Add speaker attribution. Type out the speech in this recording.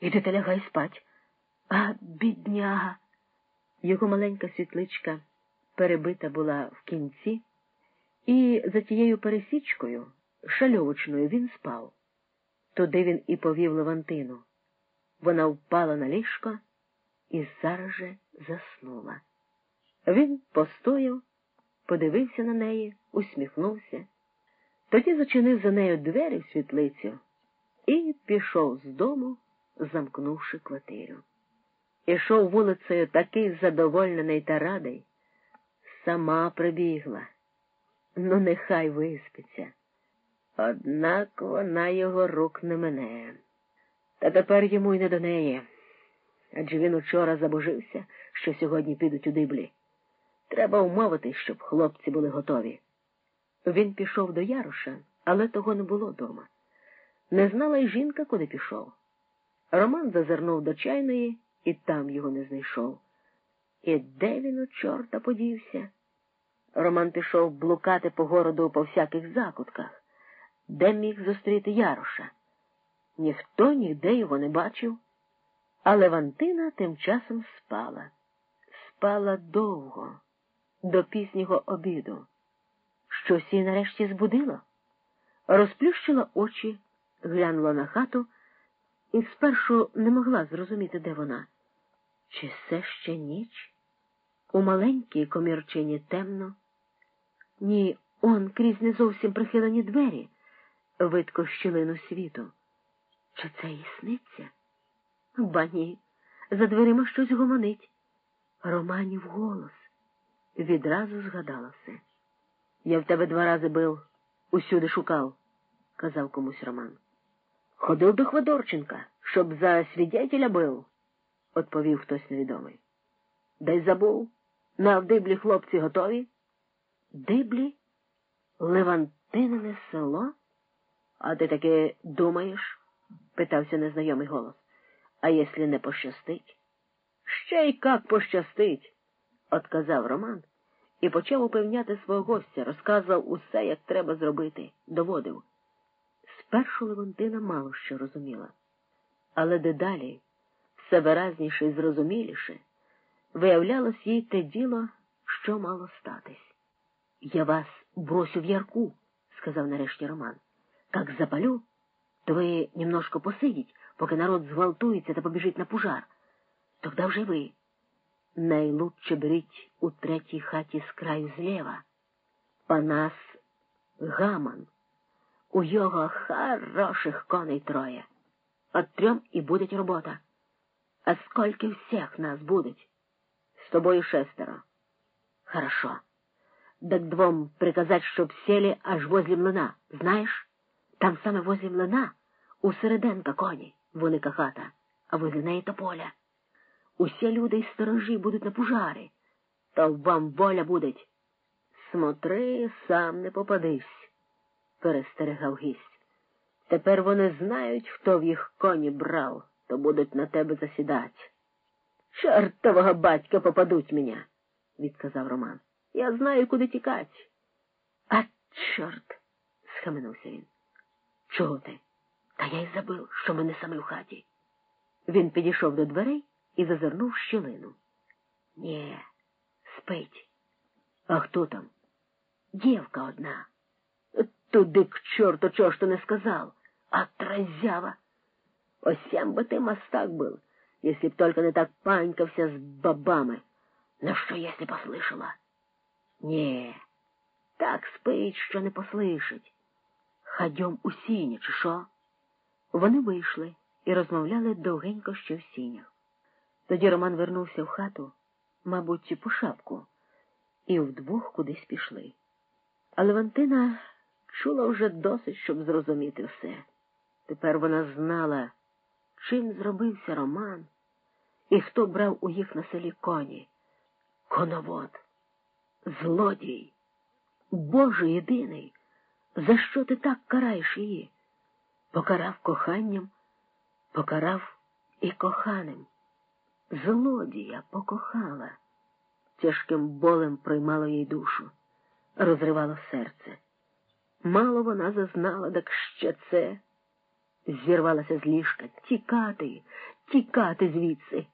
Speaker 1: Іди та лягай спать. А, бідняга. Його маленька світличка перебита була в кінці, і за тією пересічкою, шальовочною, він спав. Туди він і повів Левантину. Вона впала на ліжко і зараз же заснула. Він постояв, подивився на неї, усміхнувся, тоді зачинив за нею двері в світлицю і пішов з дому, замкнувши квартиру. Ішов вулицею такий задоволений та радий, сама прибігла. Ну, нехай виспиться. Однак вона його рук не мене. Та тепер йому й не до неї. Адже він учора забожився, що сьогодні підуть у диблі. Треба умовити, щоб хлопці були готові. Він пішов до Яроша, але того не було дома. Не знала й жінка, куди пішов. Роман зазирнув до чайної і там його не знайшов. І де він у чорта подівся? Роман пішов блукати по городу по всяких закутках, де міг зустріти Яроша. Ніхто ніде його не бачив, а Левантина тим часом спала. Спала довго, до пізнього обіду. Щось її нарешті збудило. Розплющила очі, глянула на хату і спершу не могла зрозуміти, де вона. Чи все ще ніч? У маленькій комірчині темно. Ні, он крізь не зовсім прихилені двері, видко щілину світу. Чи це і? Ба ні, за дверима щось гомонить. Романів голос. Відразу згадала все. Я в тебе два рази бив, усюди шукав, казав комусь Роман. Ходив до Хведорченка, щоб за свідетеля бив, відповів хтось невідомий. Десь забув. На вдиблі хлопці готові? Диблі? Левантинине село? А ти таки думаєш? питався незнайомий голос. А якщо не пощастить? Ще й як пощастить, отказав Роман і почав упевняти свого гостя, розказував усе, як треба зробити, доводив. Спершу Левантина мало що розуміла, але дедалі, все виразніше і зрозуміліше, виявлялось їй те діло, що мало статись. Я вас бросю в ярку, сказав нарешті Роман. Как запалю, то ви немножко посидіть, поки народ зґвалтується та побіжить на пожар. Тогда вже ви. Найлучше беріть у третій хаті з краю зліва. Панас Гаман. У його хороших коней троє. От трьом і буде робота. А скільки всіх нас будуть? З тобою шестеро. Хорошо. Так двом приказать, чтоб сели аж возле млина. Знаешь? Там саме возле млина у середенка коні, велика хата, а возле неї тополя. Усі люди й сторожі будуть на пожари, то вам воля будуть. Смотри, сам не попадись, перестерегав гість. Тепер вони знають, хто в їх коні брав, то будуть на тебе засідати. Чортового батька попадуть мене, відказав Роман. Я знаю, куди тікать. А чорт, схаменувся він. Чого ти? Та я й забив, що ми не саме в хаті. Він підійшов до дверей і зазирнув щілину. Нє, спить. А хто там? Дівка одна. Туди к чого ж ти не сказав, а тразява. Осям би ти мастак был, если б только не так панькався з бабами. Ну що, если послышала? Нє, так спить, що не послишить. Ходьом у сіні, чи що? Вони вийшли і розмовляли довгенько ще в сінях. Тоді Роман вернувся в хату, мабуть, по шапку, і вдвох кудись пішли. А Левантина чула вже досить, щоб зрозуміти все. Тепер вона знала, чим зробився Роман і хто брав у їх на селі коні. Коновод, злодій, Боже єдиний, за що ти так караєш її? Покарав коханням, покарав і коханим. Злодія покохала, тяжким болем приймало їй душу, розривало серце. Мало вона зазнала, так ще це. зірвалася з ліжка. Тікати, тікати звідси.